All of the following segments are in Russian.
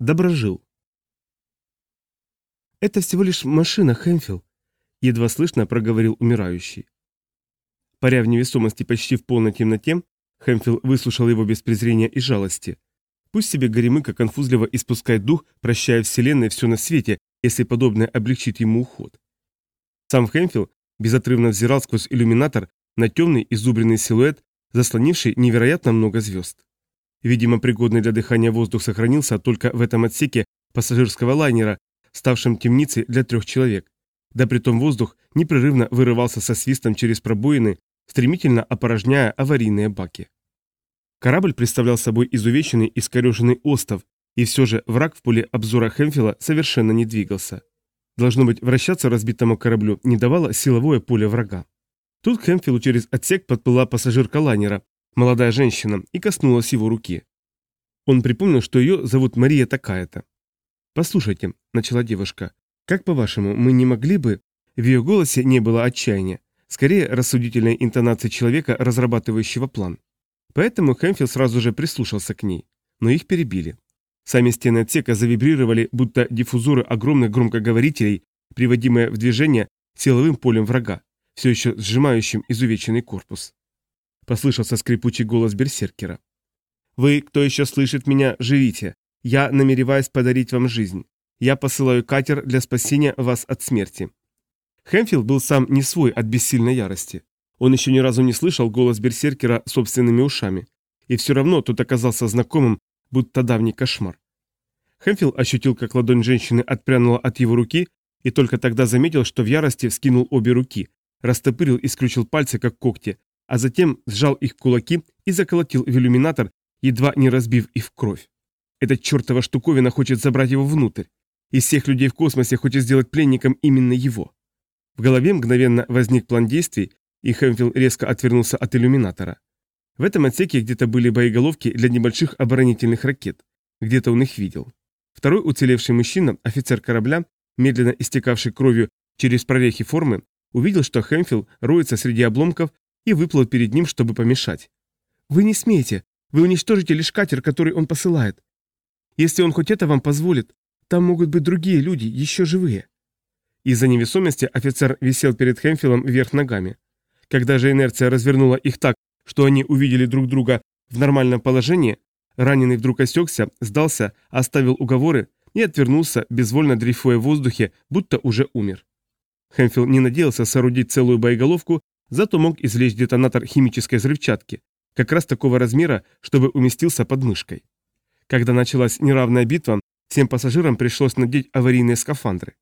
Доброжил. «Это всего лишь машина, Хэмфилл», — едва слышно проговорил умирающий. Паря в невесомости почти в полной темноте, Хэмфилл выслушал его без презрения и жалости. Пусть себе Горемыка конфузливо испускает дух, прощая Вселенной все на свете, если подобное облегчит ему уход. Сам Хэмфилл безотрывно взирал сквозь иллюминатор на темный изубренный силуэт, заслонивший невероятно много звезд. Видимо, пригодный для дыхания воздух сохранился только в этом отсеке пассажирского лайнера, ставшем темницей для трех человек. Да притом воздух непрерывно вырывался со свистом через пробоины, стремительно опорожняя аварийные баки. Корабль представлял собой изувеченный и скореженный остов, и все же враг в поле обзора Хемфила совершенно не двигался. Должно быть, вращаться разбитому кораблю не давало силовое поле врага. Тут к Хемфилу через отсек подплыла пассажирка лайнера, молодая женщина, и коснулась его руки. Он припомнил, что ее зовут Мария такая-то. «Послушайте», — начала девушка, — «как по-вашему, мы не могли бы...» В ее голосе не было отчаяния, скорее рассудительной интонации человека, разрабатывающего план. Поэтому Хэмфилл сразу же прислушался к ней, но их перебили. Сами стены отсека завибрировали, будто диффузоры огромных громкоговорителей, приводимые в движение силовым полем врага, все еще сжимающим изувеченный корпус. Послышался скрипучий голос берсеркера. «Вы, кто еще слышит меня, живите. Я намереваюсь подарить вам жизнь. Я посылаю катер для спасения вас от смерти». Хэмфилд был сам не свой от бессильной ярости. Он еще ни разу не слышал голос берсеркера собственными ушами. И все равно тот оказался знакомым, будто давний кошмар. Хэмфилд ощутил, как ладонь женщины отпрянула от его руки, и только тогда заметил, что в ярости вскинул обе руки, растопырил и скрючил пальцы, как когти, а затем сжал их кулаки и заколотил в иллюминатор, едва не разбив их в кровь. Эта чертова штуковина хочет забрать его внутрь. Из всех людей в космосе хочет сделать пленником именно его. В голове мгновенно возник план действий, и Хэмфилл резко отвернулся от иллюминатора. В этом отсеке где-то были боеголовки для небольших оборонительных ракет. Где-то он их видел. Второй уцелевший мужчина, офицер корабля, медленно истекавший кровью через прорехи формы, увидел, что Хэмфилл роется среди обломков и выплыл перед ним, чтобы помешать. «Вы не смеете. Вы уничтожите лишь катер, который он посылает. Если он хоть это вам позволит, там могут быть другие люди, еще живые». Из-за невесомости офицер висел перед Хэмфиллом вверх ногами. Когда же инерция развернула их так, что они увидели друг друга в нормальном положении, раненый вдруг осекся, сдался, оставил уговоры и отвернулся, безвольно дрейфуя в воздухе, будто уже умер. Хэмфилл не надеялся соорудить целую боеголовку, зато мог извлечь детонатор химической взрывчатки, как раз такого размера, чтобы уместился под мышкой. Когда началась неравная битва, всем пассажирам пришлось надеть аварийные скафандры.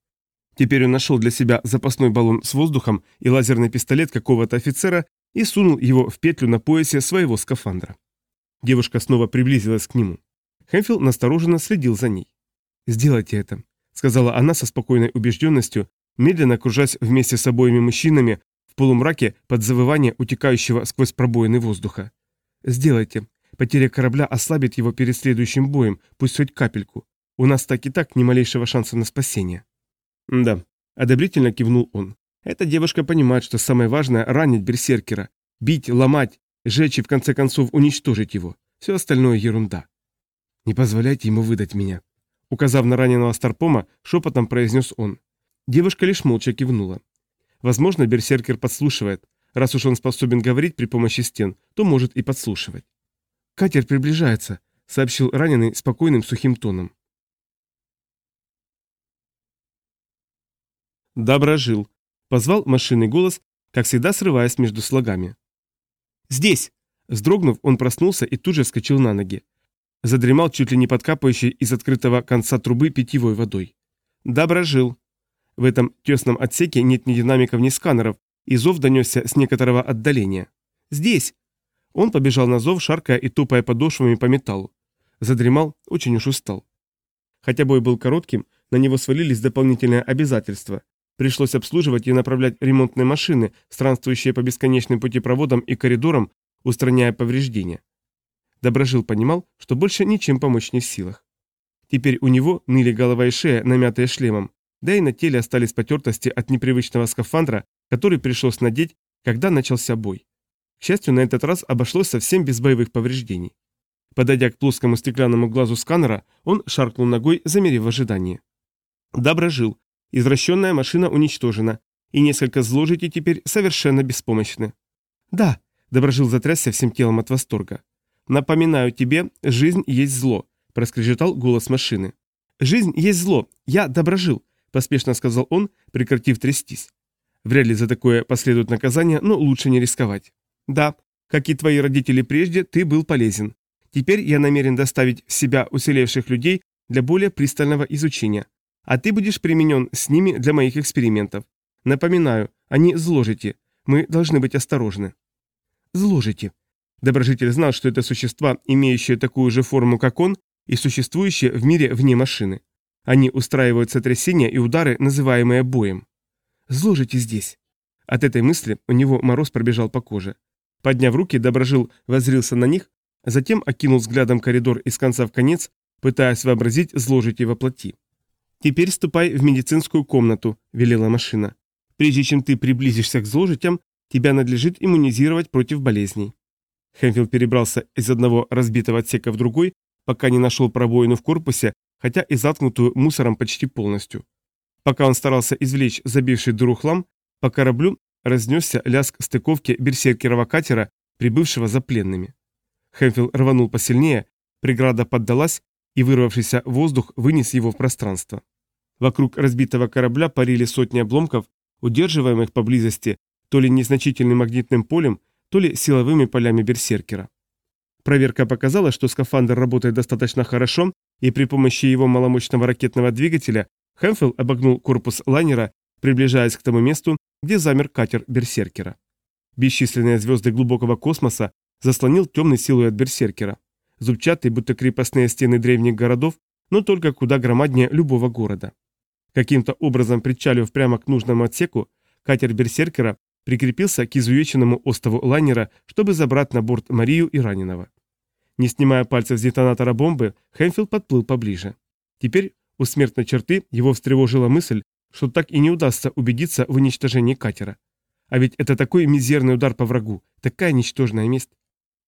Теперь он нашел для себя запасной баллон с воздухом и лазерный пистолет какого-то офицера и сунул его в петлю на поясе своего скафандра. Девушка снова приблизилась к нему. Хэмфилл настороженно следил за ней. «Сделайте это», — сказала она со спокойной убежденностью, медленно кружась вместе с обоими мужчинами в полумраке под завывание утекающего сквозь пробоины воздуха. «Сделайте. Потеря корабля ослабит его перед следующим боем, пусть хоть капельку. У нас так и так ни малейшего шанса на спасение». «Да», — одобрительно кивнул он. «Эта девушка понимает, что самое важное — ранить берсеркера, бить, ломать, сжечь и в конце концов уничтожить его. Все остальное ерунда». «Не позволяйте ему выдать меня», — указав на раненого Старпома, шепотом произнес он. Девушка лишь молча кивнула. Возможно, берсеркер подслушивает. Раз уж он способен говорить при помощи стен, то может и подслушивать. «Катер приближается», — сообщил раненый спокойным сухим тоном. «Доброжил», — позвал машинный голос, как всегда срываясь между слогами. «Здесь!» Вздрогнув, он проснулся и тут же вскочил на ноги. Задремал чуть ли не подкапывающий из открытого конца трубы питьевой водой. «Доброжил», в этом тесном отсеке нет ни динамиков, ни сканеров, и зов донесся с некоторого отдаления. «Здесь!» Он побежал на зов, шаркая и тупая подошвами по металлу. Задремал, очень уж устал. Хотя бой был коротким, на него свалились дополнительные обязательства. Пришлось обслуживать и направлять ремонтные машины, странствующие по бесконечным путепроводам и коридорам, устраняя повреждения. Доброжил понимал, что больше ничем помочь не в силах. Теперь у него ныли голова и шея, намятые шлемом, да и на теле остались потертости от непривычного скафандра, который пришлось надеть, когда начался бой. К счастью, на этот раз обошлось совсем без боевых повреждений. Подойдя к плоскому стеклянному глазу сканера, он шаркнул ногой, замерив в ожидании. Доброжил. Извращенная машина уничтожена, и несколько зложите теперь совершенно беспомощны. Да, Доброжил затрясся всем телом от восторга. Напоминаю тебе, жизнь есть зло, проскрежетал голос машины. Жизнь есть зло, я доброжил, поспешно сказал он, прекратив трястись. Вряд ли за такое последует наказание, но лучше не рисковать. Да, как и твои родители прежде, ты был полезен. Теперь я намерен доставить в себя уцелевших людей для более пристального изучения. А ты будешь применен с ними для моих экспериментов. Напоминаю, они зложите. Мы должны быть осторожны. Зложите. Доброжитель знал, что это существа, имеющие такую же форму, как он, и существующие в мире вне машины. Они устраивают сотрясения и удары, называемые боем. Зложите здесь. От этой мысли у него мороз пробежал по коже. Подняв руки, Доброжил воззрился на них, затем окинул взглядом коридор из конца в конец, пытаясь вообразить зложить его плоти. «Теперь ступай в медицинскую комнату», – велела машина. «Прежде чем ты приблизишься к зложитям, тебя надлежит иммунизировать против болезней». Хэмфилд перебрался из одного разбитого отсека в другой, пока не нашел пробоину в корпусе, хотя и заткнутую мусором почти полностью. Пока он старался извлечь забивший дыру хлам, по кораблю разнесся лязг стыковки берсеркерова катера, прибывшего за пленными. Хэмфилд рванул посильнее, преграда поддалась, и вырвавшийся воздух вынес его в пространство. Вокруг разбитого корабля парили сотни обломков, удерживаемых поблизости то ли незначительным магнитным полем, то ли силовыми полями берсеркера. Проверка показала, что скафандр работает достаточно хорошо, и при помощи его маломощного ракетного двигателя Хэмфилл обогнул корпус лайнера, приближаясь к тому месту, где замер катер Берсеркера. Бесчисленные звезды глубокого космоса заслонил темный силуэт Берсеркера. Зубчатые, будто крепостные стены древних городов, но только куда громаднее любого города. Каким-то образом причалив прямо к нужному отсеку, катер Берсеркера прикрепился к изувеченному остову лайнера, чтобы забрать на борт Марию и раненого. Не снимая пальцев с детонатора бомбы, Хэмфилд подплыл поближе. Теперь у смертной черты его встревожила мысль, что так и не удастся убедиться в уничтожении катера. А ведь это такой мизерный удар по врагу, такая ничтожная месть.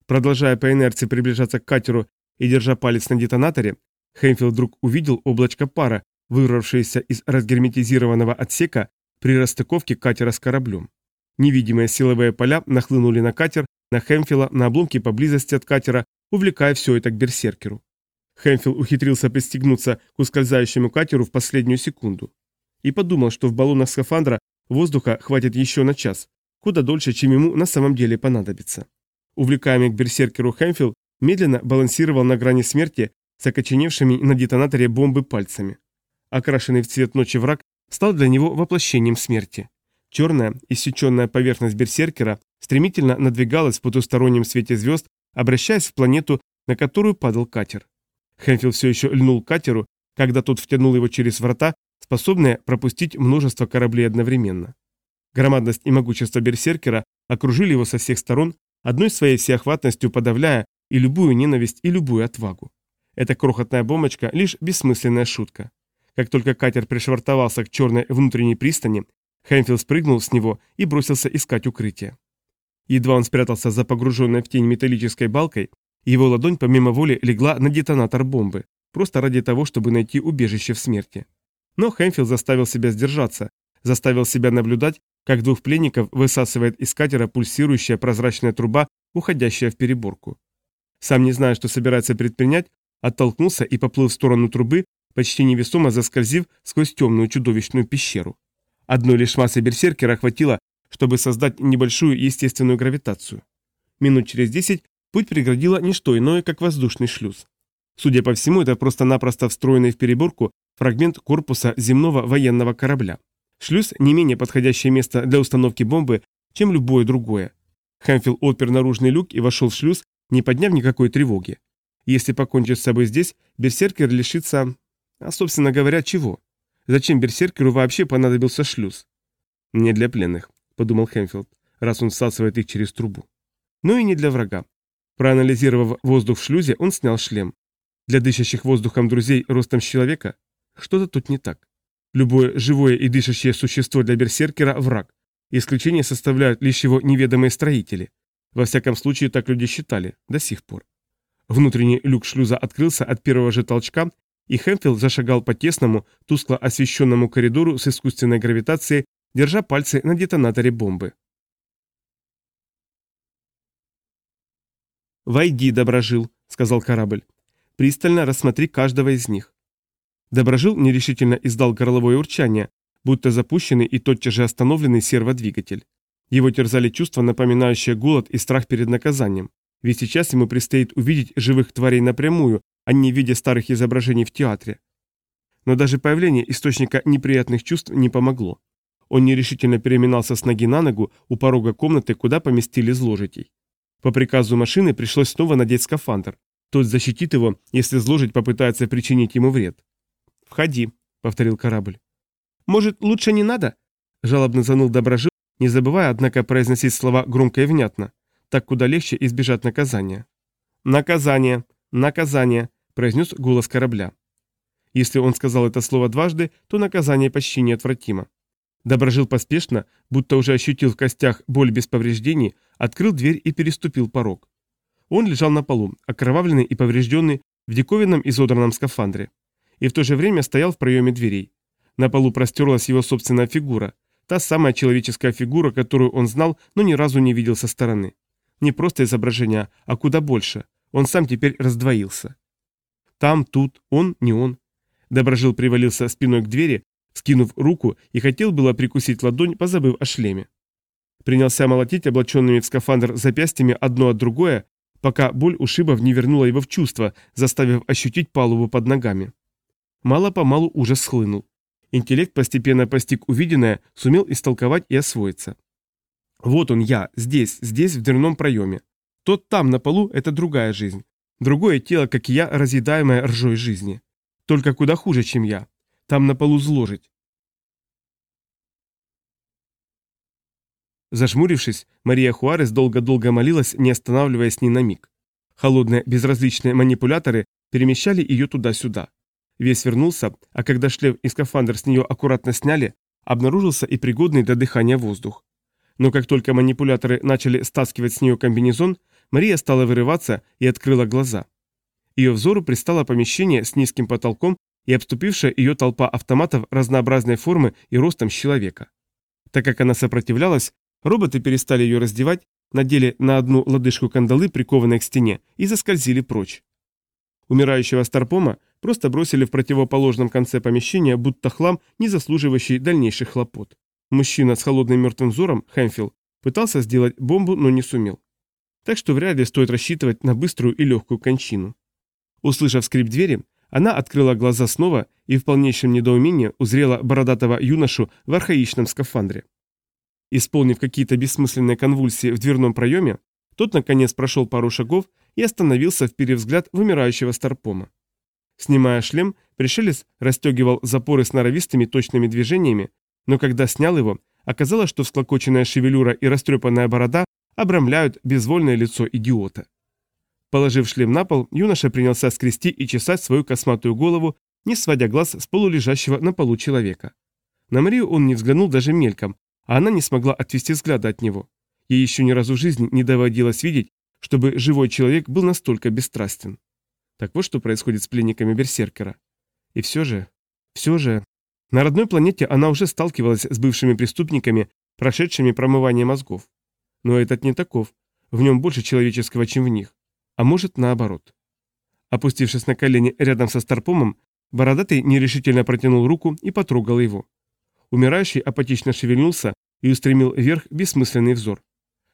Продолжая по инерции приближаться к катеру и держа палец на детонаторе, Хэмфилд вдруг увидел облачко пара, вырвавшееся из разгерметизированного отсека при расстыковке катера с кораблем. Невидимые силовые поля нахлынули на катер, на Хэмфила, на обломки поблизости от катера, увлекая все это к берсеркеру. Хэмфилл ухитрился пристегнуться к ускользающему катеру в последнюю секунду. И подумал, что в баллонах скафандра воздуха хватит еще на час, куда дольше, чем ему на самом деле понадобится. Увлекаемый к берсеркеру Хэмфилл медленно балансировал на грани смерти с окоченевшими на детонаторе бомбы пальцами. Окрашенный в цвет ночи враг стал для него воплощением смерти. Черная, иссеченная поверхность берсеркера стремительно надвигалась в потустороннем свете звезд, обращаясь в планету, на которую падал катер. Хэнфилд все еще льнул катеру, когда тот втянул его через врата, способные пропустить множество кораблей одновременно. Громадность и могущество берсеркера окружили его со всех сторон, одной своей всеохватностью подавляя и любую ненависть, и любую отвагу. Эта крохотная бомбочка – лишь бессмысленная шутка. Как только катер пришвартовался к черной внутренней пристани, Хэмфилд спрыгнул с него и бросился искать укрытие. Едва он спрятался за погруженной в тень металлической балкой, его ладонь помимо воли легла на детонатор бомбы, просто ради того, чтобы найти убежище в смерти. Но Хэмфилд заставил себя сдержаться, заставил себя наблюдать, как двух пленников высасывает из катера пульсирующая прозрачная труба, уходящая в переборку. Сам не зная, что собирается предпринять, оттолкнулся и поплыл в сторону трубы, почти невесомо заскользив сквозь темную чудовищную пещеру. Одной лишь массы берсеркера хватило, чтобы создать небольшую естественную гравитацию. Минут через десять путь преградило не что иное, как воздушный шлюз. Судя по всему, это просто-напросто встроенный в переборку фрагмент корпуса земного военного корабля. Шлюз – не менее подходящее место для установки бомбы, чем любое другое. Хэмфилл отпер наружный люк и вошел в шлюз, не подняв никакой тревоги. Если покончить с собой здесь, берсеркер лишится... А, собственно говоря, чего? Зачем берсеркеру вообще понадобился шлюз? Не для пленных, подумал Хэмфилд, раз он всасывает их через трубу. Но и не для врага. Проанализировав воздух в шлюзе, он снял шлем. Для дышащих воздухом друзей ростом с человека что-то тут не так. Любое живое и дышащее существо для берсеркера – враг. Исключение составляют лишь его неведомые строители. Во всяком случае, так люди считали до сих пор. Внутренний люк шлюза открылся от первого же толчка, и Хэмфилд зашагал по тесному, тускло освещенному коридору с искусственной гравитацией, держа пальцы на детонаторе бомбы. «Войди, Доброжил», — сказал корабль. «Пристально рассмотри каждого из них». Доброжил нерешительно издал горловое урчание, будто запущенный и тотчас же остановленный серводвигатель. Его терзали чувства, напоминающие голод и страх перед наказанием, ведь сейчас ему предстоит увидеть живых тварей напрямую, а не в виде старых изображений в театре. Но даже появление источника неприятных чувств не помогло. Он нерешительно переминался с ноги на ногу у порога комнаты, куда поместили зложитей. По приказу машины пришлось снова надеть скафандр. Тот защитит его, если зложить попытается причинить ему вред. «Входи», — повторил корабль. «Может, лучше не надо?» — жалобно заныл Доброжил, не забывая, однако, произносить слова громко и внятно. Так куда легче избежать наказания. «Наказание! Наказание!» — произнес голос корабля. Если он сказал это слово дважды, то наказание почти неотвратимо. Доброжил поспешно, будто уже ощутил в костях боль без повреждений, открыл дверь и переступил порог. Он лежал на полу, окровавленный и поврежденный, в диковинном изодранном скафандре. И в то же время стоял в проеме дверей. На полу простерлась его собственная фигура, та самая человеческая фигура, которую он знал, но ни разу не видел со стороны. Не просто изображение, а куда больше. Он сам теперь раздвоился. Там, тут, он, не он. Доброжил привалился спиной к двери, скинув руку и хотел было прикусить ладонь, позабыв о шлеме. Принялся молотить облаченными в скафандр запястьями одно от другое, пока боль ушибов не вернула его в чувство, заставив ощутить палубу под ногами. Мало-помалу ужас схлынул. Интеллект постепенно постиг увиденное, сумел истолковать и освоиться. Вот он я, здесь, здесь, в дверном проеме. Тот там, на полу, это другая жизнь. Другое тело, как и я, разъедаемое ржой жизни. Только куда хуже, чем я. Там на полу зложить. Зажмурившись, Мария Хуарес долго-долго молилась, не останавливаясь ни на миг. Холодные, безразличные манипуляторы перемещали ее туда-сюда. Весь вернулся, а когда шлем и скафандр с нее аккуратно сняли, обнаружился и пригодный для дыхания воздух. Но как только манипуляторы начали стаскивать с нее комбинезон, Мария стала вырываться и открыла глаза. Ее взору пристало помещение с низким потолком и обступившая ее толпа автоматов разнообразной формы и ростом человека. Так как она сопротивлялась, роботы перестали ее раздевать, надели на одну лодыжку кандалы, прикованные к стене, и заскользили прочь. Умирающего Старпома просто бросили в противоположном конце помещения, будто хлам, не заслуживающий дальнейших хлопот. Мужчина с холодным мертвым взором, Хэмфилл, пытался сделать бомбу, но не сумел. Так что вряд ли стоит рассчитывать на быструю и легкую кончину. Услышав скрип двери, она открыла глаза снова и в полнейшем недоумении узрела бородатого юношу в архаичном скафандре. Исполнив какие-то бессмысленные конвульсии в дверном проеме, тот наконец прошел пару шагов и остановился, в умирающего Старпома. Снимая шлем, пришелец расстегивал запоры с норовистыми точными движениями, но когда снял его, оказалось, что всклокоченная шевелюра и растрепанная борода обрамляют безвольное лицо идиота. Положив шлем на пол, юноша принялся скрести и чесать свою косматую голову, не сводя глаз с полулежащего на полу человека. На Марию он не взглянул даже мельком, а она не смогла отвести взгляда от него. Ей еще ни разу в жизни не доводилось видеть, чтобы живой человек был настолько бесстрастен. Так вот что происходит с пленниками Берсеркера. И все же, все же... На родной планете она уже сталкивалась с бывшими преступниками, прошедшими промывание мозгов. Но этот не таков. В нем больше человеческого, чем в них. А может, наоборот. Опустившись на колени рядом со Старпомом, Бородатый нерешительно протянул руку и потрогал его. Умирающий апатично шевельнулся и устремил вверх бессмысленный взор.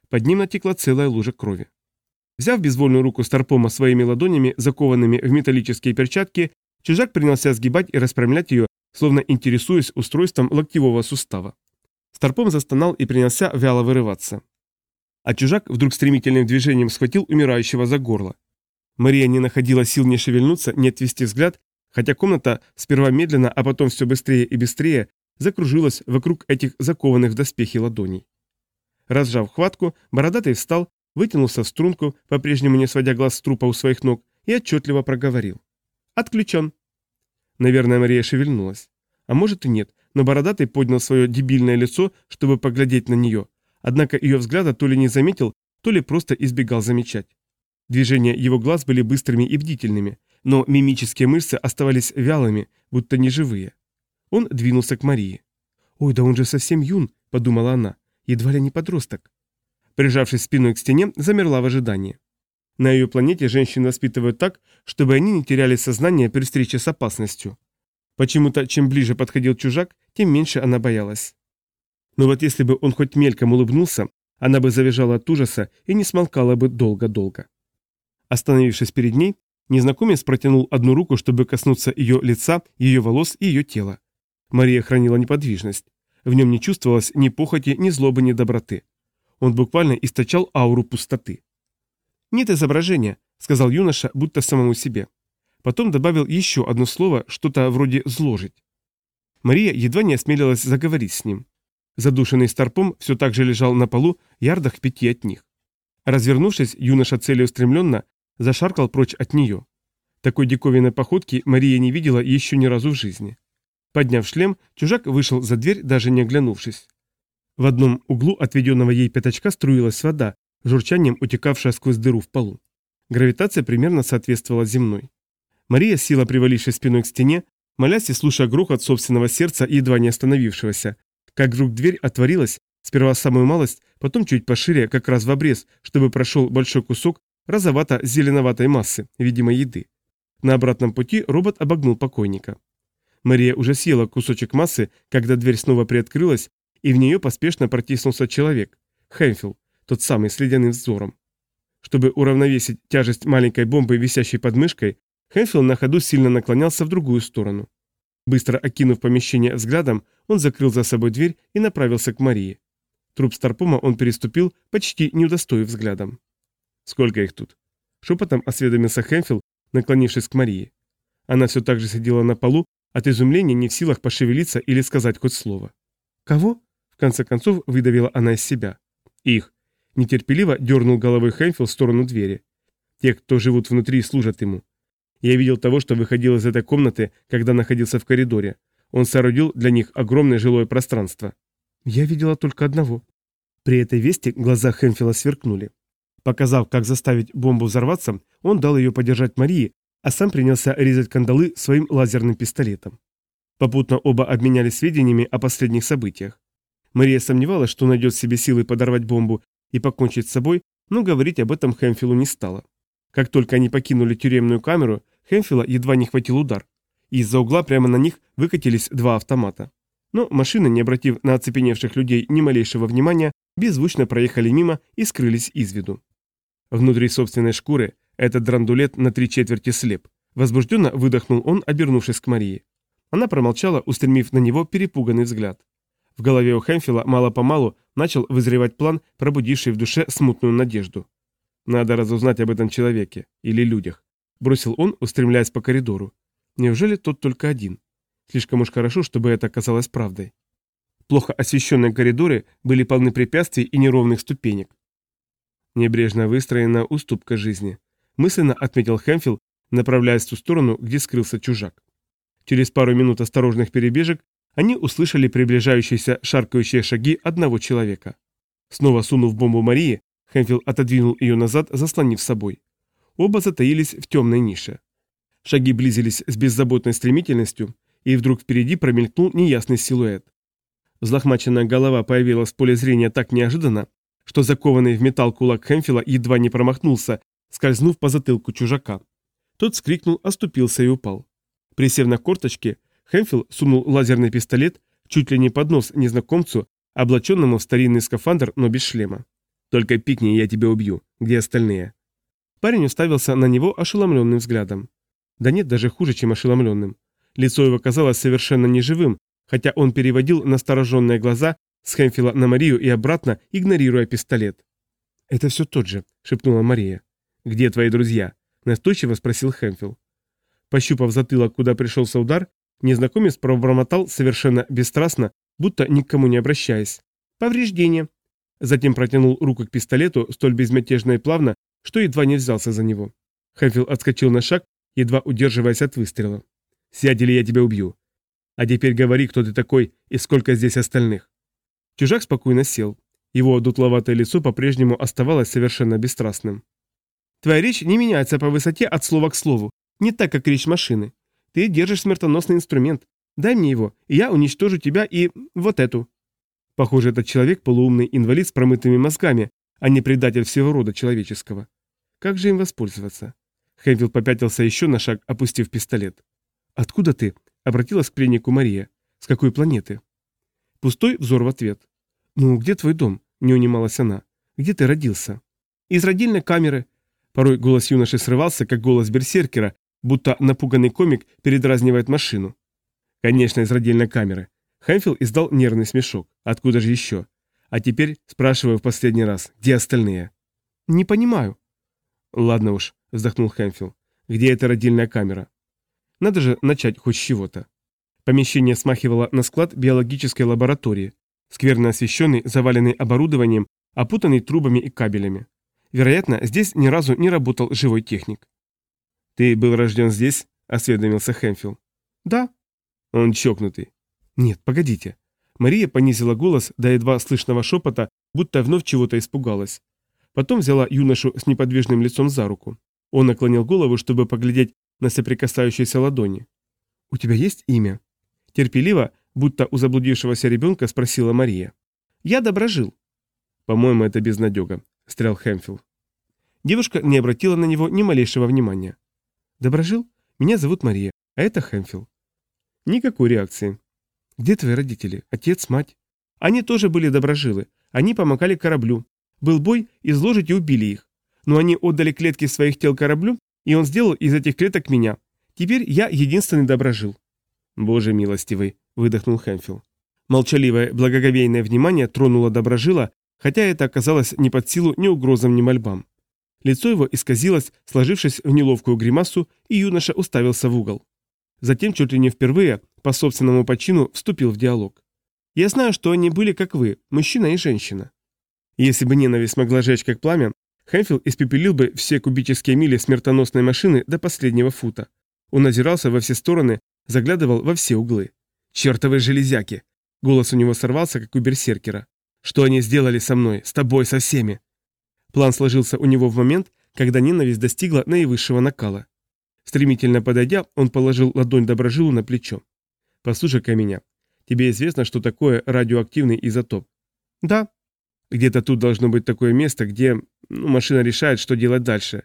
Под ним натекла целая лужа крови. Взяв безвольную руку Старпома своими ладонями, закованными в металлические перчатки, чужак принялся сгибать и распрямлять ее, словно интересуясь устройством локтевого сустава. Старпом застонал и принялся вяло вырываться. А чужак вдруг стремительным движением схватил умирающего за горло. Мария не находила сил не шевельнуться, не отвести взгляд, хотя комната сперва медленно, а потом все быстрее и быстрее закружилась вокруг этих закованных в доспехи ладоней. Разжав хватку, бородатый встал, вытянулся в струнку, по-прежнему не сводя глаз с трупа у своих ног, и отчетливо проговорил. «Отключен». Наверное, Мария шевельнулась. А может и нет, но бородатый поднял свое дебильное лицо, чтобы поглядеть на нее, однако ее взгляда то ли не заметил, то ли просто избегал замечать. Движения его глаз были быстрыми и бдительными, но мимические мышцы оставались вялыми, будто неживые. Он двинулся к Марии. «Ой, да он же совсем юн», — подумала она, — «едва ли не подросток». Прижавшись спиной к стене, замерла в ожидании. На ее планете женщин воспитывают так, чтобы они не теряли сознание при встрече с опасностью. Почему-то, чем ближе подходил чужак, тем меньше она боялась. Но вот если бы он хоть мельком улыбнулся, она бы завизжала от ужаса и не смолкала бы долго-долго. Остановившись перед ней, незнакомец протянул одну руку, чтобы коснуться ее лица, ее волос и ее тела. Мария хранила неподвижность. В нем не чувствовалось ни похоти, ни злобы, ни доброты. Он буквально источал ауру пустоты. «Нет изображения», — сказал юноша, будто самому себе. Потом добавил еще одно слово, что-то вроде «зложить». Мария едва не осмелилась заговорить с ним. Задушенный старпом все так же лежал на полу, ярдах пяти от них. Развернувшись, юноша целеустремленно зашаркал прочь от нее. Такой диковинной походки Мария не видела еще ни разу в жизни. Подняв шлем, чужак вышел за дверь, даже не оглянувшись. В одном углу отведенного ей пятачка струилась вода, журчанием утекавшая сквозь дыру в полу. Гравитация примерно соответствовала земной. Мария села, привалившись спиной к стене, молясь и слушая грохот собственного сердца, едва не остановившегося, как вдруг дверь отворилась, сперва самую малость, потом чуть пошире, как раз в обрез, чтобы прошел большой кусок розовато-зеленоватой массы, видимо, еды. На обратном пути робот обогнул покойника. Мария уже съела кусочек массы, когда дверь снова приоткрылась, и в нее поспешно протиснулся человек, Хэмфилл, тот самый с ледяным взором. Чтобы уравновесить тяжесть маленькой бомбы, висящей под мышкой, Хэмфилл на ходу сильно наклонялся в другую сторону. Быстро окинув помещение взглядом, он закрыл за собой дверь и направился к Марии. Труп Старпома он переступил, почти не удостоив взглядом. «Сколько их тут?» Шепотом осведомился Хэмфилл, наклонившись к Марии. Она все так же сидела на полу, от изумления не в силах пошевелиться или сказать хоть слово. «Кого?» – в конце концов выдавила она из себя. «Их». Нетерпеливо дернул головой Хэмфилл в сторону двери. «Те, кто живут внутри служат ему. Я видел того, что выходил из этой комнаты, когда находился в коридоре. Он соорудил для них огромное жилое пространство. Я видела только одного. При этой вести глаза Хэмфилла сверкнули. Показав, как заставить бомбу взорваться, он дал ее подержать Марии, а сам принялся резать кандалы своим лазерным пистолетом. Попутно оба обменялись сведениями о последних событиях. Мария сомневалась, что найдет себе силы подорвать бомбу и покончить с собой, но говорить об этом Хэмфиллу не стала. Как только они покинули тюремную камеру, Хэмфилла едва не хватил удар. Из-за угла прямо на них выкатились два автомата. Но машины, не обратив на оцепеневших людей ни малейшего внимания, беззвучно проехали мимо и скрылись из виду. Внутри собственной шкуры этот драндулет на три четверти слеп. Возбужденно выдохнул он, обернувшись к Марии. Она промолчала, устремив на него перепуганный взгляд. В голове у Хэмфилла мало-помалу начал вызревать план, пробудивший в душе смутную надежду. Надо разузнать об этом человеке или людях. Бросил он, устремляясь по коридору. Неужели тот только один? Слишком уж хорошо, чтобы это оказалось правдой. Плохо освещенные коридоры были полны препятствий и неровных ступенек. Небрежно выстроена уступка жизни. Мысленно отметил Хэмфилл, направляясь в ту сторону, где скрылся чужак. Через пару минут осторожных перебежек они услышали приближающиеся шаркающие шаги одного человека. Снова сунув бомбу Марии, Хэмфилл отодвинул ее назад, заслонив собой. Оба затаились в темной нише. Шаги близились с беззаботной стремительностью, и вдруг впереди промелькнул неясный силуэт. Взлохмаченная голова появилась в поле зрения так неожиданно, что закованный в металл кулак Хэмфилла едва не промахнулся, скользнув по затылку чужака. Тот скрикнул, оступился и упал. Присев на корточки, Хэмфилл сунул лазерный пистолет чуть ли не под нос незнакомцу, облаченному в старинный скафандр, но без шлема. «Только пикни, я тебя убью. Где остальные?» Парень уставился на него ошеломленным взглядом. Да нет, даже хуже, чем ошеломленным. Лицо его казалось совершенно неживым, хотя он переводил настороженные глаза с Хэмфила на Марию и обратно, игнорируя пистолет. «Это все тот же», — шепнула Мария. «Где твои друзья?» — настойчиво спросил Хэмфилл. Пощупав затылок, куда пришелся удар, незнакомец пробормотал совершенно бесстрастно, будто никому не обращаясь. «Повреждение». Затем протянул руку к пистолету столь безмятежно и плавно, что едва не взялся за него. Хэмфилл отскочил на шаг, едва удерживаясь от выстрела. «Сядь, или я тебя убью. А теперь говори, кто ты такой и сколько здесь остальных». Чужак спокойно сел. Его дутловатое лицо по-прежнему оставалось совершенно бесстрастным. Твоя речь не меняется по высоте от слова к слову, не так, как речь машины. Ты держишь смертоносный инструмент. Дай мне его, и я уничтожу тебя и вот эту». Похоже, этот человек полуумный инвалид с промытыми мозгами, а не предатель всего рода человеческого. Как же им воспользоваться? Хэнфилд попятился еще на шаг, опустив пистолет. «Откуда ты?» — обратилась к пленнику Мария. «С какой планеты?» Пустой взор в ответ. «Ну, где твой дом?» — не унималась она. «Где ты родился?» «Из родильной камеры». Порой голос юноши срывался, как голос берсеркера, будто напуганный комик передразнивает машину. Конечно, из родильной камеры. Хэмфилл издал нервный смешок. Откуда же еще? А теперь спрашиваю в последний раз, где остальные? Не понимаю. Ладно уж, вздохнул Хэмфилл. Где эта родильная камера? Надо же начать хоть с чего-то. Помещение смахивало на склад биологической лаборатории, скверно освещенный, заваленный оборудованием, опутанный трубами и кабелями. Вероятно, здесь ни разу не работал живой техник. «Ты был рожден здесь?» – осведомился Хэмфилл. «Да». «Он чокнутый». «Нет, погодите». Мария понизила голос до едва слышного шепота, будто вновь чего-то испугалась. Потом взяла юношу с неподвижным лицом за руку. Он наклонил голову, чтобы поглядеть на соприкасающиеся ладони. «У тебя есть имя?» Терпеливо, будто у заблудившегося ребенка, спросила Мария. «Я доброжил». «По-моему, это безнадега», — стрял Хэмфилл. Девушка не обратила на него ни малейшего внимания. «Доброжил? Меня зовут Мария, а это Хэмфилл». Никакой реакции. «Где твои родители? Отец, мать?» «Они тоже были доброжилы. Они помогали кораблю. Был бой, изложить и убили их. Но они отдали клетки своих тел кораблю, и он сделал из этих клеток меня. Теперь я единственный доброжил». «Боже милостивый», — выдохнул Хэмфилл. Молчаливое, благоговейное внимание тронуло доброжила, хотя это оказалось не под силу ни угрозам, ни мольбам. Лицо его исказилось, сложившись в неловкую гримасу, и юноша уставился в угол. Затем, чуть ли не впервые, по собственному почину вступил в диалог. «Я знаю, что они были как вы, мужчина и женщина». Если бы ненависть могла жечь как пламя, Хэмфилл испепелил бы все кубические мили смертоносной машины до последнего фута. Он озирался во все стороны, заглядывал во все углы. «Чертовы железяки!» Голос у него сорвался, как у берсеркера. «Что они сделали со мной, с тобой, со всеми?» План сложился у него в момент, когда ненависть достигла наивысшего накала. Стремительно подойдя, он положил ладонь Доброжилу на плечо. «Послушай-ка меня. Тебе известно, что такое радиоактивный изотоп?» «Да». «Где-то тут должно быть такое место, где ну, машина решает, что делать дальше.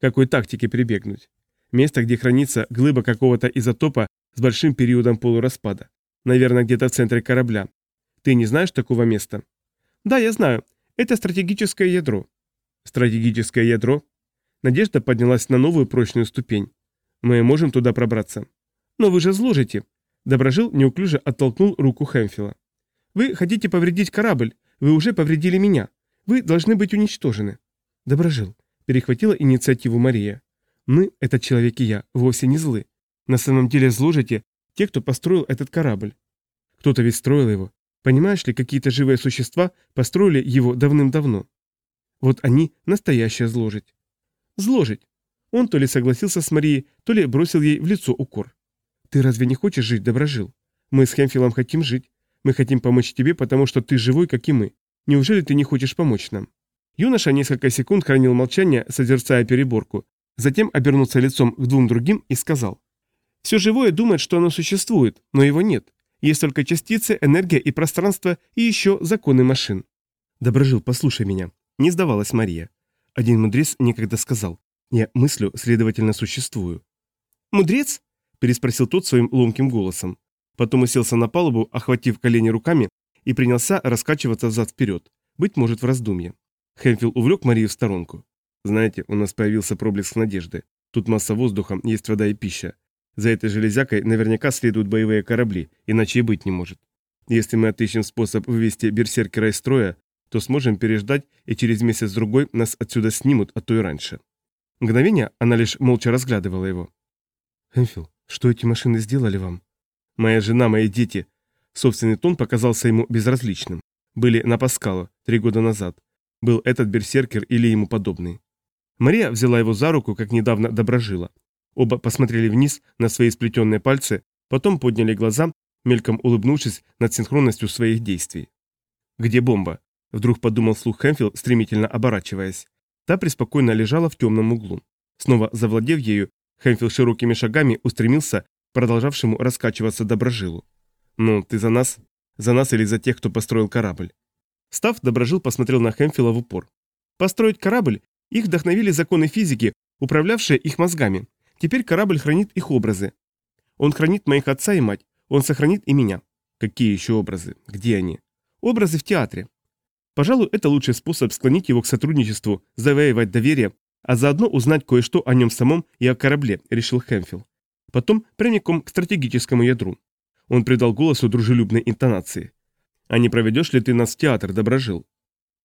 Какой тактике прибегнуть. Место, где хранится глыба какого-то изотопа с большим периодом полураспада. Наверное, где-то в центре корабля. Ты не знаешь такого места?» «Да, я знаю. Это стратегическое ядро». «Стратегическое ядро?» Надежда поднялась на новую прочную ступень. Мы можем туда пробраться. Но вы же зложите. Доброжил неуклюже оттолкнул руку Хэмфила. Вы хотите повредить корабль. Вы уже повредили меня. Вы должны быть уничтожены. Доброжил. Перехватила инициативу Мария. Мы, этот человек и я, вовсе не злы. На самом деле зложите те, кто построил этот корабль. Кто-то ведь строил его. Понимаешь ли, какие-то живые существа построили его давным-давно. Вот они настоящая зложить. Зложить. Он то ли согласился с Марией, то ли бросил ей в лицо укор. «Ты разве не хочешь жить, Доброжил? Мы с Хемфилом хотим жить. Мы хотим помочь тебе, потому что ты живой, как и мы. Неужели ты не хочешь помочь нам?» Юноша несколько секунд хранил молчание, созерцая переборку. Затем обернулся лицом к двум другим и сказал. «Все живое думает, что оно существует, но его нет. Есть только частицы, энергия и пространство, и еще законы машин». «Доброжил, послушай меня», — не сдавалась Мария. Один мудрец некогда сказал, «Я мыслю, следовательно, существую». «Мудрец?» – переспросил тот своим ломким голосом. Потом уселся на палубу, охватив колени руками, и принялся раскачиваться взад-вперед, быть может, в раздумье. Хэмфилл увлек Марию в сторонку. «Знаете, у нас появился проблеск надежды. Тут масса воздуха, есть вода и пища. За этой железякой наверняка следуют боевые корабли, иначе и быть не может. Если мы отыщем способ вывести берсеркера из строя, то сможем переждать, и через месяц-другой нас отсюда снимут, а то и раньше. Мгновение она лишь молча разглядывала его. «Хэмфилл, что эти машины сделали вам?» «Моя жена, мои дети». Собственный тон показался ему безразличным. Были на Паскало, три года назад. Был этот берсеркер или ему подобный. Мария взяла его за руку, как недавно доброжила. Оба посмотрели вниз на свои сплетенные пальцы, потом подняли глаза, мельком улыбнувшись над синхронностью своих действий. «Где бомба?» Вдруг подумал слух Хэмфилл, стремительно оборачиваясь. Та преспокойно лежала в темном углу. Снова завладев ею, Хэмфилл широкими шагами устремился продолжавшему раскачиваться Доброжилу. «Ну, ты за нас? За нас или за тех, кто построил корабль?» Став, Доброжил посмотрел на Хэмфилла в упор. «Построить корабль? Их вдохновили законы физики, управлявшие их мозгами. Теперь корабль хранит их образы. Он хранит моих отца и мать, он сохранит и меня. Какие еще образы? Где они? Образы в театре. Пожалуй, это лучший способ склонить его к сотрудничеству, завоевать доверие, а заодно узнать кое-что о нем самом и о корабле, решил Хэмфилл. Потом прямиком к стратегическому ядру. Он придал голосу дружелюбной интонации. «А не проведешь ли ты нас в театр, Доброжил?»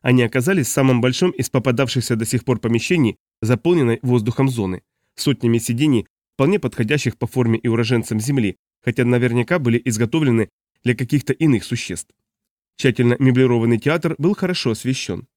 Они оказались в самом большом из попадавшихся до сих пор помещений, заполненной воздухом зоны, сотнями сидений, вполне подходящих по форме и уроженцам Земли, хотя наверняка были изготовлены для каких-то иных существ. Тщательно меблированный театр был хорошо освещен.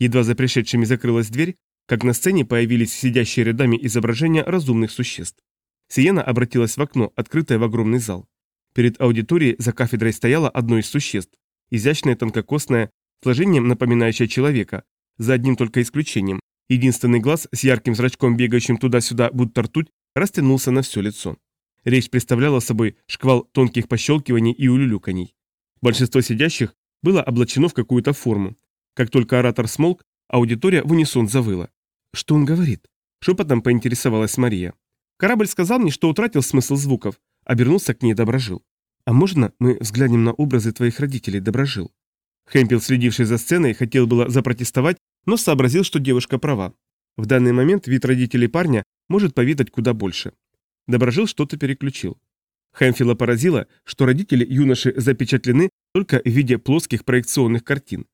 Едва за пришедшими закрылась дверь, как на сцене появились сидящие рядами изображения разумных существ. Сиена обратилась в окно, открытое в огромный зал. Перед аудиторией за кафедрой стояло одно из существ, изящное тонкокосное, сложением напоминающее человека, за одним только исключением. Единственный глаз с ярким зрачком, бегающим туда-сюда, будто ртуть, растянулся на все лицо. Речь представляла собой шквал тонких пощелкиваний и улюлюканий. Большинство сидящих было облачено в какую-то форму. Как только оратор смолк, аудитория в унисон завыла. «Что он говорит?» Шепотом поинтересовалась Мария. Корабль сказал мне, что утратил смысл звуков, обернулся к ней Доброжил. «А можно мы взглянем на образы твоих родителей, Доброжил?» Хэмпел, следивший за сценой, хотел было запротестовать, но сообразил, что девушка права. В данный момент вид родителей парня может повидать куда больше. Доброжил что-то переключил. Хэмфила поразило, что родители юноши запечатлены только в виде плоских проекционных картин.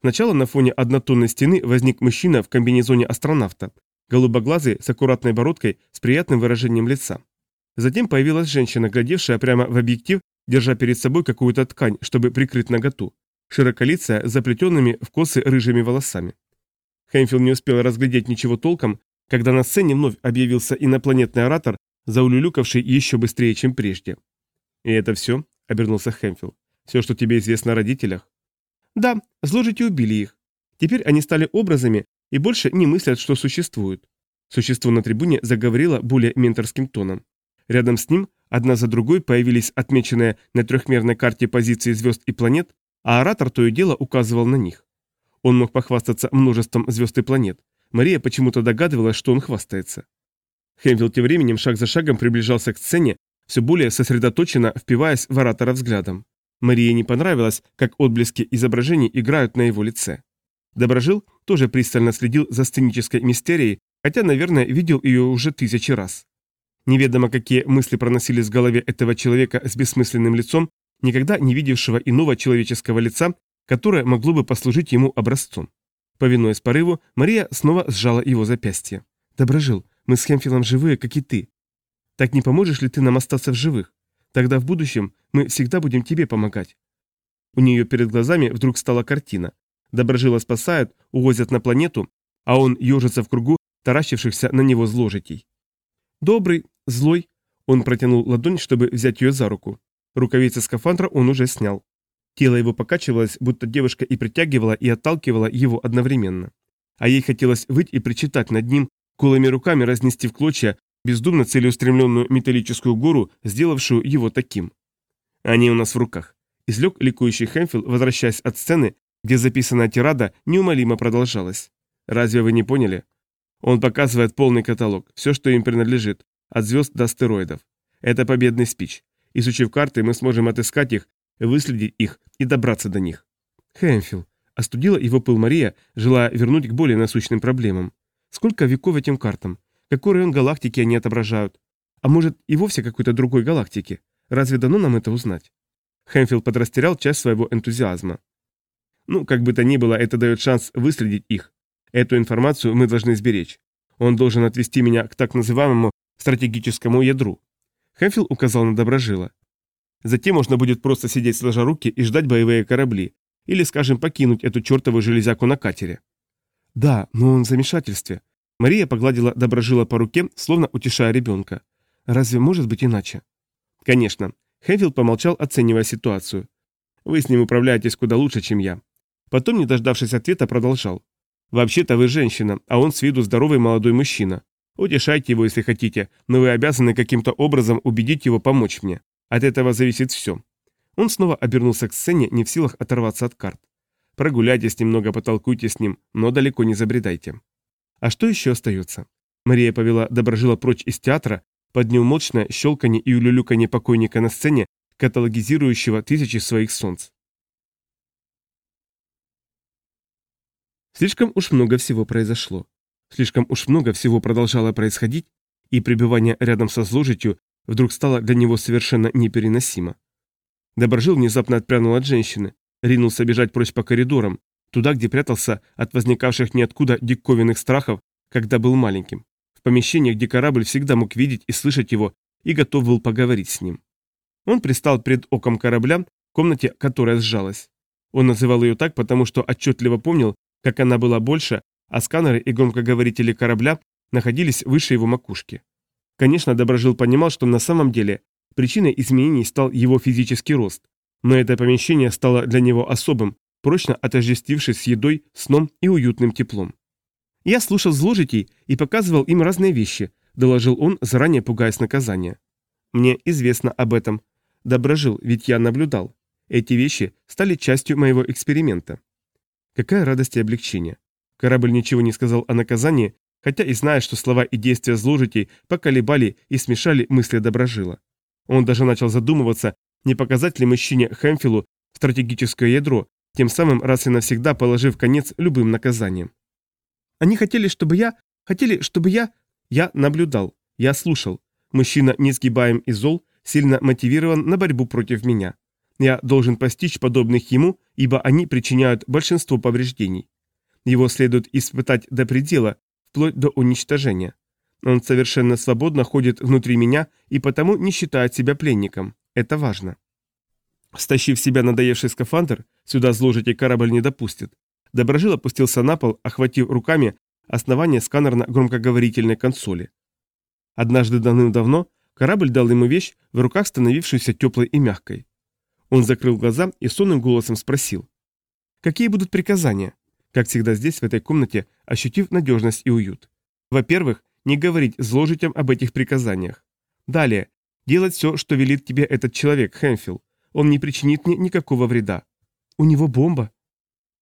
Сначала на фоне однотонной стены возник мужчина в комбинезоне астронавта, голубоглазый, с аккуратной бородкой, с приятным выражением лица. Затем появилась женщина, глядевшая прямо в объектив, держа перед собой какую-то ткань, чтобы прикрыть наготу, широколицая, с заплетенными в косы рыжими волосами. Хэмфилл не успел разглядеть ничего толком, когда на сцене вновь объявился инопланетный оратор заулюлюкавший еще быстрее, чем прежде. «И это все?» — обернулся Хэмфилл. «Все, что тебе известно о родителях?» «Да, зложите убили их. Теперь они стали образами и больше не мыслят, что существуют». Существо на трибуне заговорило более менторским тоном. Рядом с ним одна за другой появились отмеченные на трехмерной карте позиции звезд и планет, а оратор то и дело указывал на них. Он мог похвастаться множеством звезд и планет. Мария почему-то догадывалась, что он хвастается. Хэмфилд тем временем шаг за шагом приближался к сцене, все более сосредоточенно впиваясь в оратора взглядом. Марии не понравилось, как отблески изображений играют на его лице. Доброжил тоже пристально следил за сценической мистерией, хотя, наверное, видел ее уже тысячи раз. Неведомо, какие мысли проносились в голове этого человека с бессмысленным лицом, никогда не видевшего иного человеческого лица, которое могло бы послужить ему образцом. Повинуясь порыву, Мария снова сжала его запястье. «Доброжил, мы с Хемфилом живые, как и ты. Так не поможешь ли ты нам остаться в живых? Тогда в будущем мы всегда будем тебе помогать». У нее перед глазами вдруг стала картина. Доброжила спасают, увозят на планету, а он ежится в кругу таращившихся на него зложитей. Добрый, злой. Он протянул ладонь, чтобы взять ее за руку. Рукавицы скафандра он уже снял. Тело его покачивалось, будто девушка и притягивала, и отталкивала его одновременно. А ей хотелось выть и причитать над ним, голыми руками разнести в клочья бездумно целеустремленную металлическую гору, сделавшую его таким. Они у нас в руках. Излег ликующий Хэмфилл, возвращаясь от сцены, где записанная тирада неумолимо продолжалась. Разве вы не поняли? Он показывает полный каталог, все, что им принадлежит, от звезд до астероидов. Это победный спич. Изучив карты, мы сможем отыскать их, выследить их и добраться до них. Хэмфилл. Остудила его пыл Мария, желая вернуть к более насущным проблемам. Сколько веков этим картам? Какой район галактики они отображают? А может и вовсе какой-то другой галактики? Разве дано нам это узнать? Хэмфилд подрастерял часть своего энтузиазма. Ну, как бы то ни было, это дает шанс выследить их. Эту информацию мы должны сберечь. Он должен отвести меня к так называемому стратегическому ядру. Хэмфилд указал на Доброжила. Затем можно будет просто сидеть сложа руки и ждать боевые корабли. Или, скажем, покинуть эту чертову железяку на катере. «Да, но он в замешательстве». Мария погладила Доброжила по руке, словно утешая ребенка. «Разве может быть иначе?» «Конечно». Хевилл помолчал, оценивая ситуацию. «Вы с ним управляетесь куда лучше, чем я». Потом, не дождавшись ответа, продолжал. Вообще-то вы женщина, а он с виду здоровый молодой мужчина. Утешайте его, если хотите, но вы обязаны каким-то образом убедить его помочь мне. От этого зависит все. Он снова обернулся к сцене, не в силах оторваться от карт. Прогуляйтесь немного, потолкуйте с ним, но далеко не забредайте. А что еще остается? Мария повела Доброжила прочь из театра под неумолчное щелканье и улюлюканье покойника на сцене, каталогизирующего тысячи своих солнц. Слишком уж много всего произошло. Слишком уж много всего продолжало происходить, и пребывание рядом со зложитью вдруг стало для него совершенно непереносимо. Доброжил внезапно отпрянул от женщины, ринулся бежать прочь по коридорам, туда, где прятался от возникавших ниоткуда диковинных страхов, когда был маленьким, в помещении, где корабль всегда мог видеть и слышать его и готов был поговорить с ним. Он пристал пред оком корабля, в комнате, которая сжалась. Он называл ее так, потому что отчетливо помнил, как она была больше, а сканеры и громкоговорители корабля находились выше его макушки. Конечно, Доброжил понимал, что на самом деле причиной изменений стал его физический рост, но это помещение стало для него особым, прочно отождествившись с едой, сном и уютным теплом. «Я слушал зложитей и показывал им разные вещи», – доложил он, заранее пугаясь наказания. «Мне известно об этом. Доброжил, ведь я наблюдал. Эти вещи стали частью моего эксперимента». Какая радость и облегчение. Корабль ничего не сказал о наказании, хотя и зная, что слова и действия зложитей поколебали и смешали мысли Доброжила. Он даже начал задумываться, не показать ли мужчине Хэмфилу стратегическое ядро, тем самым раз и навсегда положив конец любым наказаниям. Они хотели, чтобы я... Хотели, чтобы я... Я наблюдал. Я слушал. Мужчина несгибаем и зол, сильно мотивирован на борьбу против меня. Я должен постичь подобных ему, ибо они причиняют большинство повреждений. Его следует испытать до предела, вплоть до уничтожения. Он совершенно свободно ходит внутри меня и потому не считает себя пленником. Это важно. Стащив себя надоевший скафандр, сюда зложить и корабль не допустит, Доброжил опустился на пол, охватив руками основание сканерно-громкоговорительной консоли. Однажды давным-давно корабль дал ему вещь, в руках становившуюся теплой и мягкой. Он закрыл глаза и сонным голосом спросил. «Какие будут приказания?» Как всегда здесь, в этой комнате, ощутив надежность и уют. Во-первых, не говорить зложитям об этих приказаниях. Далее, делать все, что велит тебе этот человек, Хэмфилл. Он не причинит мне никакого вреда. У него бомба.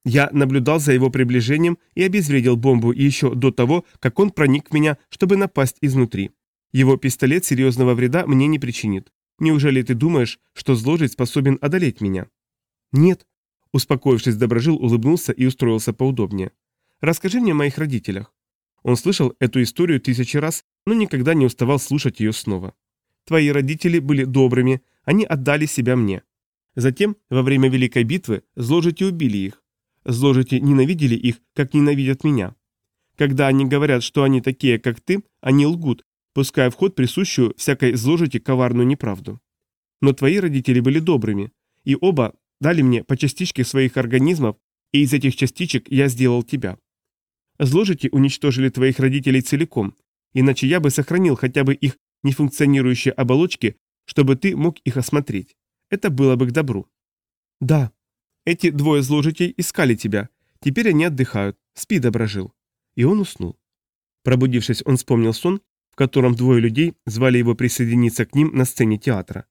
Я наблюдал за его приближением и обезвредил бомбу еще до того, как он проник в меня, чтобы напасть изнутри. Его пистолет серьезного вреда мне не причинит. Неужели ты думаешь, что зложить способен одолеть меня? Нет. Успокоившись, Доброжил улыбнулся и устроился поудобнее. Расскажи мне о моих родителях. Он слышал эту историю тысячи раз, но никогда не уставал слушать ее снова. Твои родители были добрыми, они отдали себя мне. Затем, во время Великой битвы, зложите убили их. Зложите ненавидели их, как ненавидят меня. Когда они говорят, что они такие, как ты, они лгут, пуская в ход присущую всякой зложите коварную неправду. Но твои родители были добрыми, и оба дали мне по частичке своих организмов, и из этих частичек я сделал тебя. Зложите уничтожили твоих родителей целиком, иначе я бы сохранил хотя бы их нефункционирующие оболочки, чтобы ты мог их осмотреть. Это было бы к добру. Да, эти двое зложитей искали тебя. Теперь они отдыхают. Спи, доброжил. И он уснул. Пробудившись, он вспомнил сон, в котором двое людей звали его присоединиться к ним на сцене театра.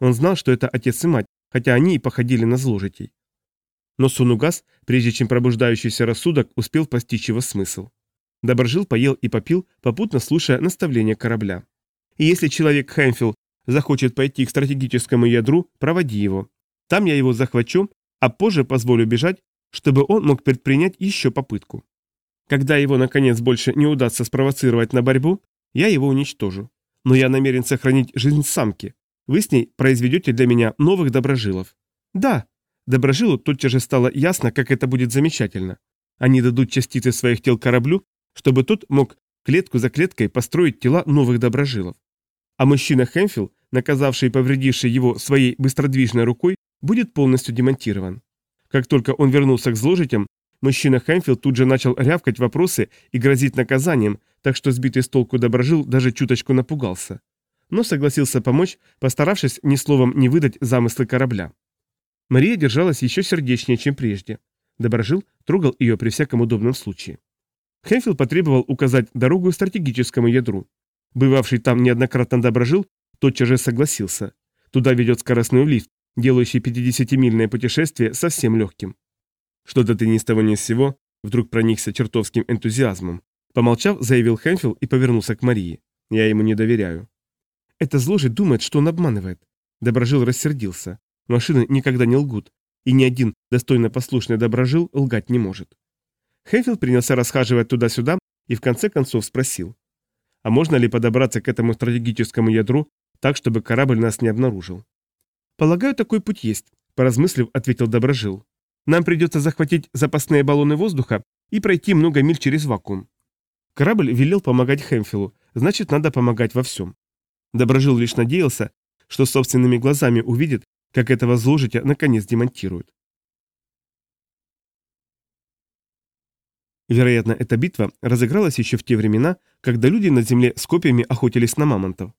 Он знал, что это отец и мать, хотя они и походили на зложитей. Но сон угас, прежде чем пробуждающийся рассудок успел постичь его смысл. Доброжил поел и попил, попутно слушая наставления корабля. И если человек Хэмфилл захочет пойти к стратегическому ядру, проводи его. Там я его захвачу, а позже позволю бежать, чтобы он мог предпринять еще попытку. Когда его, наконец, больше не удастся спровоцировать на борьбу, я его уничтожу. Но я намерен сохранить жизнь самки. Вы с ней произведете для меня новых доброжилов. Да, Доброжилу тотчас же стало ясно, как это будет замечательно. Они дадут частицы своих тел кораблю, чтобы тот мог клетку за клеткой построить тела новых доброжилов. А мужчина Хэмфилл, наказавший и повредивший его своей быстродвижной рукой, будет полностью демонтирован. Как только он вернулся к зложитям, мужчина Хэмфилл тут же начал рявкать вопросы и грозить наказанием, так что сбитый с толку доброжил даже чуточку напугался. Но согласился помочь, постаравшись ни словом не выдать замыслы корабля. Мария держалась еще сердечнее, чем прежде. Доброжил трогал ее при всяком удобном случае. Хэмфилл потребовал указать дорогу стратегическому ядру. Бывавший там неоднократно Доброжил тотчас же согласился. Туда ведет скоростной лифт, делающий 50-мильное путешествие совсем легким. Что-то ты ни с того ни с сего вдруг проникся чертовским энтузиазмом. Помолчав, заявил Хэмфилл и повернулся к Марии. Я ему не доверяю. Это зложит думает, что он обманывает. Доброжил рассердился. Машины никогда не лгут, и ни один достойно послушный Доброжил лгать не может. Хэмфилл принялся расхаживать туда-сюда и в конце концов спросил. А можно ли подобраться к этому стратегическому ядру так, чтобы корабль нас не обнаружил? Полагаю, такой путь есть, поразмыслив, ответил Доброжил. Нам придется захватить запасные баллоны воздуха и пройти много миль через вакуум. Корабль велел помогать Хэмфилу, значит, надо помогать во всем. Доброжил лишь надеялся, что собственными глазами увидит, как этого зложитя наконец демонтируют. Вероятно, эта битва разыгралась еще в те времена, когда люди на земле с копьями охотились на мамонтов.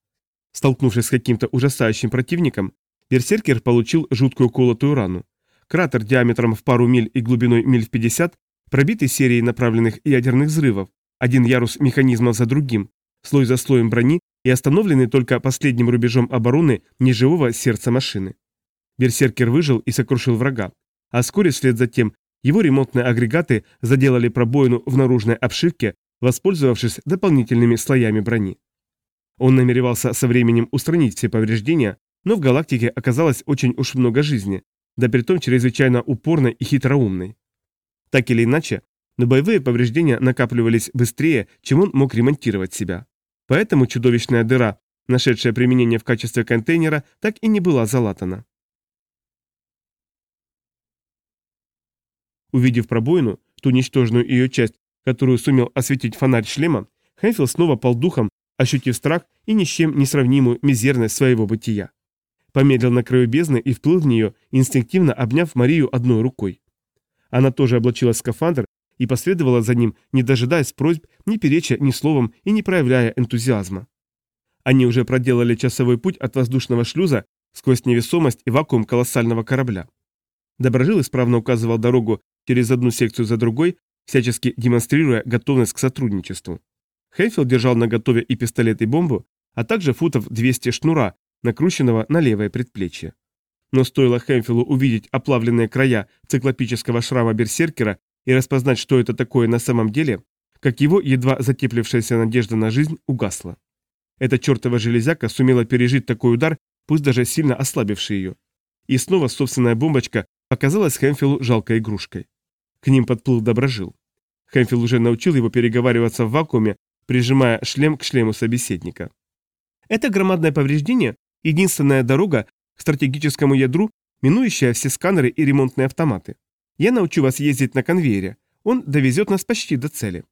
Столкнувшись с каким-то ужасающим противником, берсеркер получил жуткую колотую рану. Кратер диаметром в пару миль и глубиной миль в 50, пробитый серией направленных ядерных взрывов, один ярус механизмов за другим, слой за слоем брони и остановленный только последним рубежом обороны неживого сердца машины. Берсеркер выжил и сокрушил врага, а вскоре вслед за тем его ремонтные агрегаты заделали пробоину в наружной обшивке, воспользовавшись дополнительными слоями брони. Он намеревался со временем устранить все повреждения, но в галактике оказалось очень уж много жизни, да притом чрезвычайно упорной и хитроумной. Так или иначе, но боевые повреждения накапливались быстрее, чем он мог ремонтировать себя. Поэтому чудовищная дыра, нашедшая применение в качестве контейнера, так и не была залатана. Увидев пробоину, ту ничтожную ее часть, которую сумел осветить фонарь шлема, Хэнфилл снова пал духом, ощутив страх и ни с чем не сравнимую мизерность своего бытия. Помедлил на краю бездны и вплыл в нее, инстинктивно обняв Марию одной рукой. Она тоже облачилась в скафандр и последовала за ним, не дожидаясь просьб, не переча ни словом и не проявляя энтузиазма. Они уже проделали часовой путь от воздушного шлюза сквозь невесомость и вакуум колоссального корабля. Доброжил исправно указывал дорогу через одну секцию за другой, всячески демонстрируя готовность к сотрудничеству. Хейфилд держал на готове и пистолет, и бомбу, а также футов 200 шнура, накрученного на левое предплечье. Но стоило Хэмфилу увидеть оплавленные края циклопического шрама берсеркера и распознать, что это такое на самом деле, как его едва затеплившаяся надежда на жизнь угасла. Эта чертова железяка сумела пережить такой удар, пусть даже сильно ослабивший ее. И снова собственная бомбочка показалась Хэмфилу жалкой игрушкой. К ним подплыл Доброжил. Хэмфилл уже научил его переговариваться в вакууме, прижимая шлем к шлему собеседника. Это громадное повреждение – единственная дорога к стратегическому ядру, минующая все сканеры и ремонтные автоматы. Я научу вас ездить на конвейере. Он довезет нас почти до цели.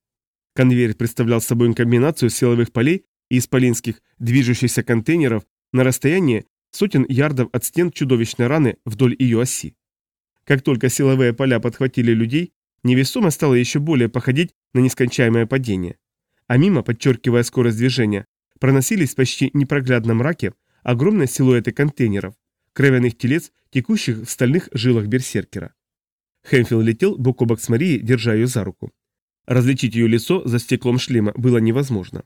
Конвейер представлял собой комбинацию силовых полей и исполинских движущихся контейнеров на расстоянии сотен ярдов от стен чудовищной раны вдоль ее оси. Как только силовые поля подхватили людей, невесомость стала еще более походить на нескончаемое падение. А мимо, подчеркивая скорость движения, проносились в почти непроглядном мраке огромные силуэты контейнеров, кровяных телец, текущих в стальных жилах берсеркера. Хэмфилл летел бок о бок с Марией, держа ее за руку. Различить ее лицо за стеклом шлема было невозможно.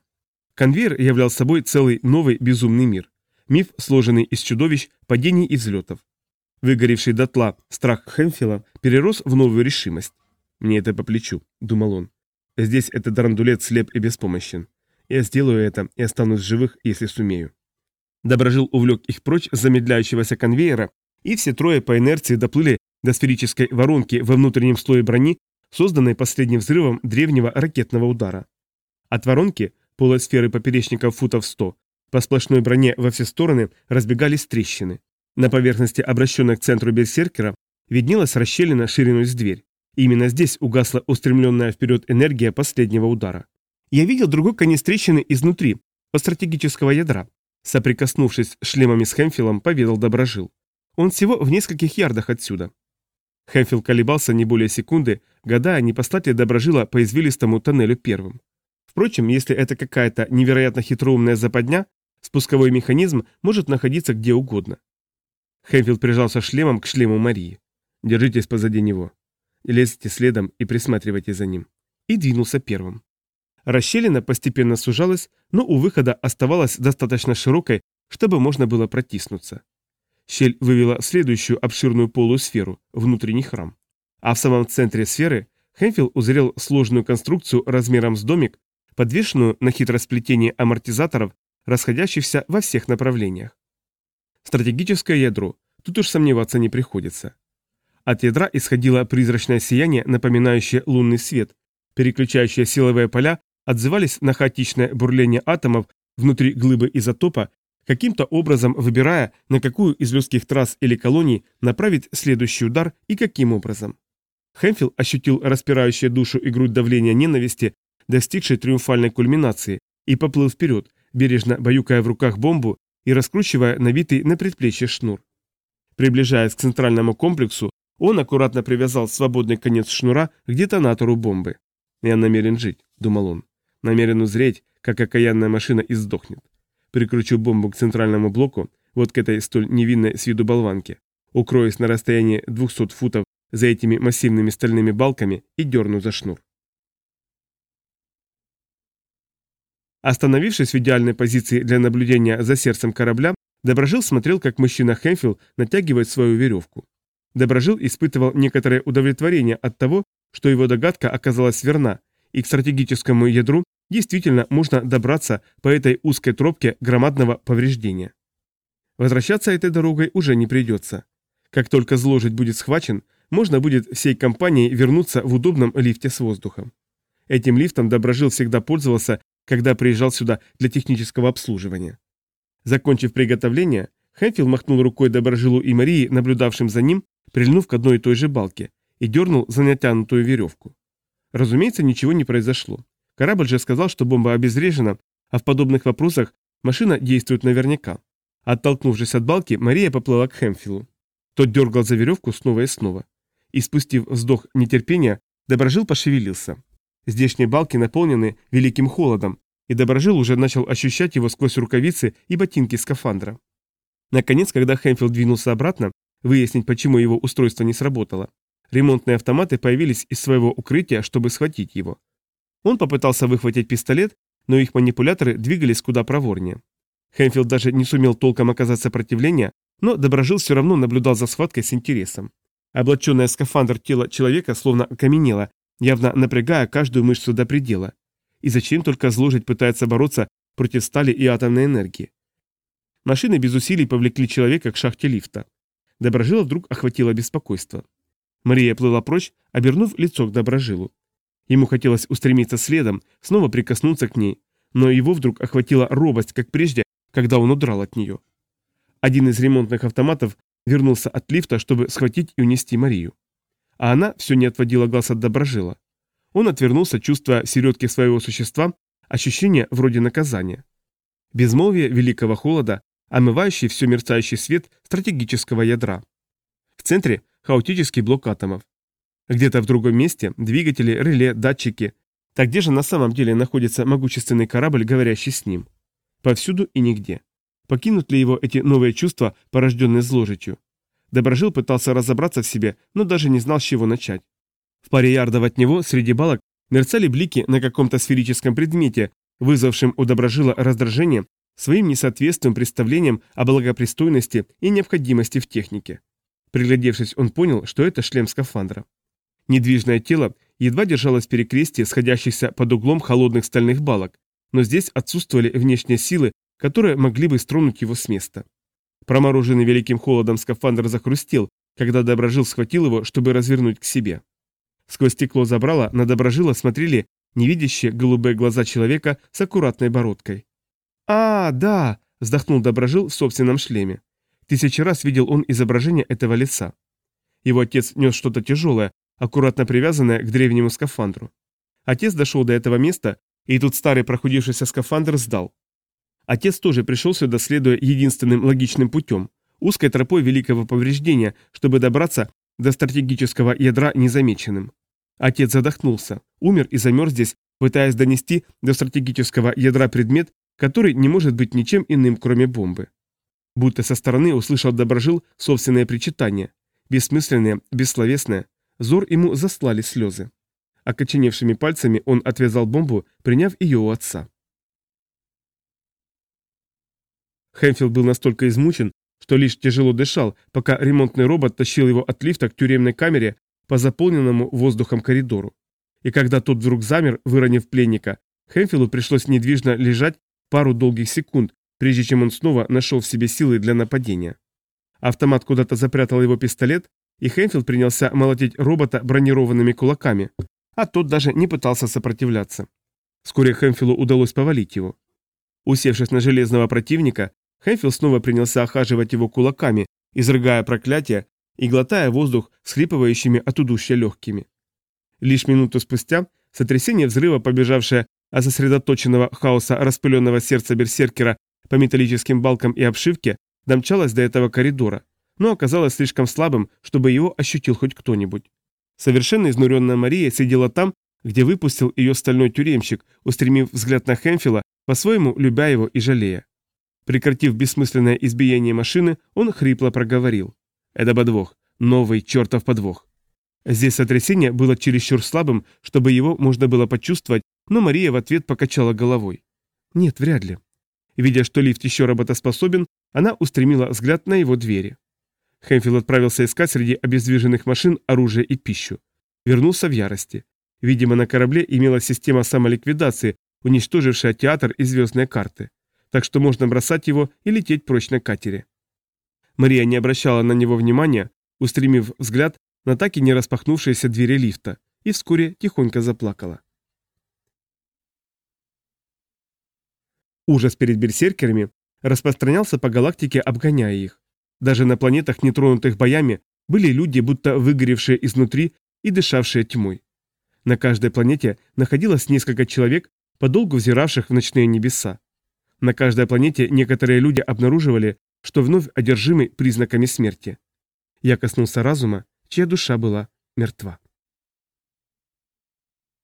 Конвейер являл собой целый новый безумный мир. Миф, сложенный из чудовищ, падений и взлетов. Выгоревший дотла страх Хэмфилла перерос в новую решимость. «Мне это по плечу», — думал он. «Здесь этот драндулет слеп и беспомощен. Я сделаю это и останусь живых, если сумею». Доброжил увлек их прочь с замедляющегося конвейера, и все трое по инерции доплыли до сферической воронки во внутреннем слое брони, созданной последним взрывом древнего ракетного удара. От воронки, полой сферы поперечников футов 100, по сплошной броне во все стороны разбегались трещины. На поверхности, обращенной к центру берсеркера, виднелась расщелина шириной с дверь. Именно здесь угасла устремленная вперед энергия последнего удара. Я видел другой конец трещины изнутри, по стратегического ядра. Соприкоснувшись шлемами с Хэмфилом, поведал Доброжил. Он всего в нескольких ярдах отсюда. Хэмфилл колебался не более секунды, гадая, не послать ли Доброжила по извилистому тоннелю первым. Впрочем, если это какая-то невероятно хитроумная западня, спусковой механизм может находиться где угодно. Хэмфилд прижался шлемом к шлему Марии. «Держитесь позади него». лезьте следом и присматривайте за ним. И двинулся первым. Расщелина постепенно сужалась, но у выхода оставалась достаточно широкой, чтобы можно было протиснуться. Щель вывела следующую обширную полусферу, внутренний храм. А в самом центре сферы Хэмфилл узрел сложную конструкцию размером с домик, подвешенную на хитросплетении амортизаторов, расходящихся во всех направлениях. Стратегическое ядро, тут уж сомневаться не приходится. От ядра исходило призрачное сияние, напоминающее лунный свет, переключающие силовые поля отзывались на хаотичное бурление атомов внутри глыбы изотопа, каким-то образом выбирая, на какую из людских трасс или колоний направить следующий удар и каким образом. Хэмфилл ощутил распирающее душу и грудь давление ненависти, достигшей триумфальной кульминации, и поплыл вперед, бережно баюкая в руках бомбу и раскручивая навитый на предплечье шнур. Приближаясь к центральному комплексу, он аккуратно привязал свободный конец шнура к детонатору бомбы. «Я намерен жить», — думал он. «Намерен узреть, как окаянная машина издохнет. Прикручу бомбу к центральному блоку, вот к этой столь невинной с виду болванке, укроюсь на расстоянии 200 футов за этими массивными стальными балками и дерну за шнур. Остановившись в идеальной позиции для наблюдения за сердцем корабля, Доброжил смотрел, как мужчина Хэмфилл натягивает свою веревку. Доброжил испытывал некоторое удовлетворение от того, что его догадка оказалась верна, и к стратегическому ядру действительно можно добраться по этой узкой тропке громадного повреждения. Возвращаться этой дорогой уже не придется. Как только зложить будет схвачен, можно будет всей компанией вернуться в удобном лифте с воздухом. Этим лифтом Доброжил всегда пользовался, когда приезжал сюда для технического обслуживания. Закончив приготовление, Хэмфилл махнул рукой Доброжилу и Марии, наблюдавшим за ним, прильнув к одной и той же балке, и дернул за натянутую веревку. Разумеется, ничего не произошло. Корабль же сказал, что бомба обезврежена, а в подобных вопросах машина действует наверняка. Оттолкнувшись от балки, Мария поплыла к Хэмфиллу. Тот дергал за веревку снова и снова. И спустив вздох нетерпения, Доброжил пошевелился. Здешние балки наполнены великим холодом, и Доброжил уже начал ощущать его сквозь рукавицы и ботинки скафандра. Наконец, когда Хэмфилд двинулся обратно, выяснить, почему его устройство не сработало, ремонтные автоматы появились из своего укрытия, чтобы схватить его. Он попытался выхватить пистолет, но их манипуляторы двигались куда проворнее. Хэмфилд даже не сумел толком оказать сопротивление, но Доброжил все равно наблюдал за схваткой с интересом. Облаченное скафандр тело человека словно окаменело, явно напрягая каждую мышцу до предела. И зачем только зложить пытается бороться против стали и атомной энергии? Машины без усилий повлекли человека к шахте лифта. Доброжила вдруг охватило беспокойство. Мария плыла прочь, обернув лицо к Доброжилу. Ему хотелось устремиться следом, снова прикоснуться к ней, но его вдруг охватила робость, как прежде, когда он удрал от нее. Один из ремонтных автоматов вернулся от лифта, чтобы схватить и унести Марию. А она все не отводила глаз от Доброжила. Он отвернулся, чувствуя в середке своего существа ощущение вроде наказания. Безмолвие великого холода, омывающий все мерцающий свет стратегического ядра. В центре хаотический блок атомов. Где-то в другом месте двигатели, реле, датчики. Так где же на самом деле находится могущественный корабль, говорящий с ним? Повсюду и нигде. Покинут ли его эти новые чувства, порожденные зложитью? Доброжил пытался разобраться в себе, но даже не знал, с чего начать. В паре ярдов от него, среди балок, мерцали блики на каком-то сферическом предмете, вызвавшем у Доброжила раздражение своим несоответствием представлениям о благопристойности и необходимости в технике. Приглядевшись, он понял, что это шлем скафандра. Недвижное тело едва держалось в перекрестии сходящихся под углом холодных стальных балок, но здесь отсутствовали внешние силы, которые могли бы стронуть его с места. Промороженный великим холодом скафандр захрустел, когда Доброжил схватил его, чтобы развернуть к себе. Сквозь стекло забрала на Доброжила смотрели невидящие голубые глаза человека с аккуратной бородкой. «А, да!» – вздохнул Доброжил в собственном шлеме. Тысячи раз видел он изображение этого лица. Его отец нес что-то тяжелое, аккуратно привязанное к древнему скафандру. Отец дошел до этого места, и тут старый прохудившийся скафандр сдал. Отец тоже пришел сюда, следуя единственным логичным путем, узкой тропой великого повреждения, чтобы добраться до стратегического ядра незамеченным. Отец задохнулся, умер и замерз здесь, пытаясь донести до стратегического ядра предмет, который не может быть ничем иным, кроме бомбы. Будто со стороны услышал Доброжил собственное причитание, бессмысленное, бессловесное, взор ему заслали слезы. Окоченевшими пальцами он отвязал бомбу, приняв ее у отца. Хэмфилд был настолько измучен, что лишь тяжело дышал, пока ремонтный робот тащил его от лифта к тюремной камере по заполненному воздухом коридору. И когда тот вдруг замер, выронив пленника, Хэмфилду пришлось недвижно лежать пару долгих секунд, прежде чем он снова нашел в себе силы для нападения. Автомат куда-то запрятал его пистолет, и Хэмфилд принялся молотить робота бронированными кулаками, а тот даже не пытался сопротивляться. Вскоре Хэмфилу удалось повалить его. Усевшись на железного противника, Хэмфилд снова принялся охаживать его кулаками, изрыгая проклятия и глотая воздух схлипывающими от удушья легкими. Лишь минуту спустя сотрясение взрыва, побежавшее от сосредоточенного хаоса распыленного сердца берсеркера по металлическим балкам и обшивке, домчалось до этого коридора, но оказалось слишком слабым, чтобы его ощутил хоть кто-нибудь. Совершенно изнуренная Мария сидела там, где выпустил ее стальной тюремщик, устремив взгляд на Хэмфила, по-своему любя его и жалея. Прекратив бессмысленное избиение машины, он хрипло проговорил. «Это подвох. Новый чертов подвох». Здесь сотрясение было чересчур слабым, чтобы его можно было почувствовать, но Мария в ответ покачала головой. «Нет, вряд ли». Видя, что лифт еще работоспособен, она устремила взгляд на его двери. Хэмфилд отправился искать среди обездвиженных машин оружие и пищу. Вернулся в ярости. Видимо, на корабле имелась система самоликвидации, уничтожившая театр и звездные карты так что можно бросать его и лететь прочь на катере. Мария не обращала на него внимания, устремив взгляд на так и не распахнувшиеся двери лифта, и вскоре тихонько заплакала. Ужас перед берсеркерами распространялся по галактике, обгоняя их. Даже на планетах, нетронутых боями, были люди, будто выгоревшие изнутри и дышавшие тьмой. На каждой планете находилось несколько человек, подолгу взиравших в ночные небеса. На каждой планете некоторые люди обнаруживали, что вновь одержимы признаками смерти. Я коснулся разума, чья душа была мертва.